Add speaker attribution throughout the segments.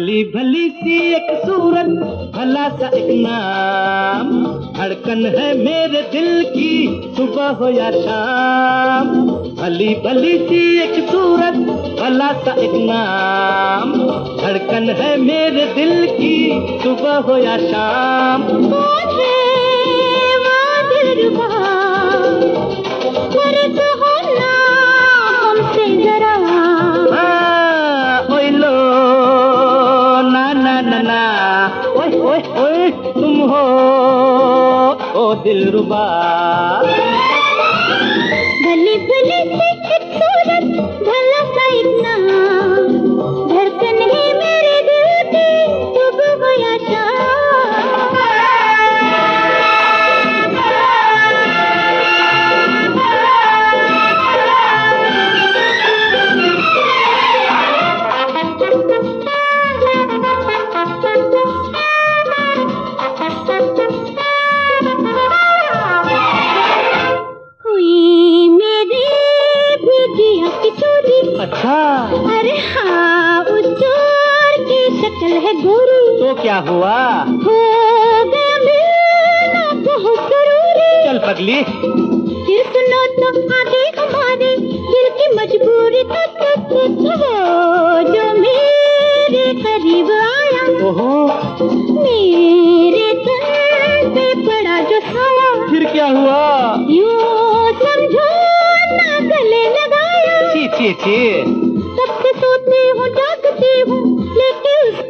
Speaker 1: भली भली सी एक सूरत, भला सा एक नाम। धड़कन है मेरे दिल की, सुबह हो या शाम। भली भली सी एक सूरत, भला सा एक नाम। धड़कन है मेरे दिल की, सुबह हो या शाम।
Speaker 2: कौन ना
Speaker 1: ना ना ना ओए ओए ओए तुम हो ओ दिलरुबा
Speaker 2: भली भली
Speaker 1: अच्छा।
Speaker 2: अरे हाँ उस चोर की शक्ल है गोरी।
Speaker 1: तो क्या हुआ?
Speaker 2: हो गया मिलना बहुत ज़रूरी।
Speaker 1: चल पगली।
Speaker 2: फिर सुनो तो आगे हमारे दिल की मजबूरी तो तो तो तो जो मेरे करीब आया।
Speaker 1: ओहो।
Speaker 2: मेरे तन पे पड़ा जो साया।
Speaker 1: फिर क्या हुआ?
Speaker 2: यूँ समझो ना गले लगाया।
Speaker 1: छी छी छी।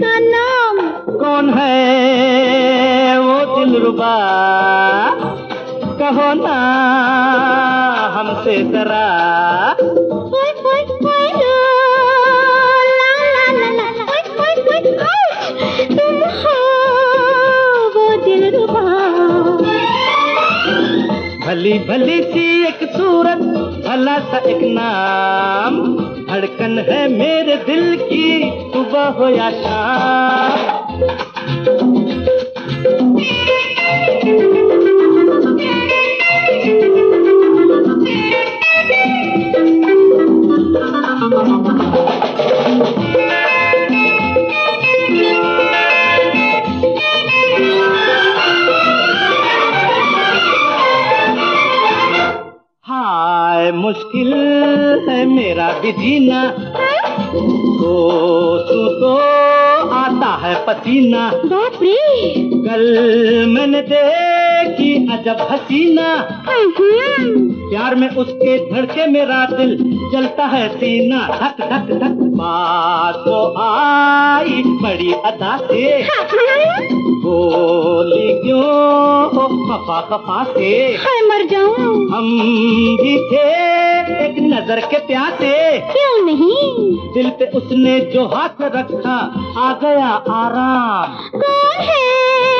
Speaker 2: उसका नाम।
Speaker 1: कौन है वो दिलरुबा कहो ना हमसे जरा। भली भली सी एक सूरत, भला सा एक नाम। धड़कन है मेरे दिल की, सुबह हो या शाम। मुश्किल है मेरा भी जीना तो तू तो आता है पसीना।
Speaker 2: बाप रे।
Speaker 1: कल मैंने देखी अजब हसीना। प्यार में उसके धड़के मेरा दिल जलता है सीना। धक धक धक बात वो आई बड़ी अदा से। बोली क्यों खफा खफा से?
Speaker 2: हाय मर जाऊँ।
Speaker 1: हम भी थे एक नज़र के प्यासे।
Speaker 2: क्यों नहीं?
Speaker 1: दिल पे उसने जो हाथ रखा आ गया आराम।
Speaker 2: कौन है?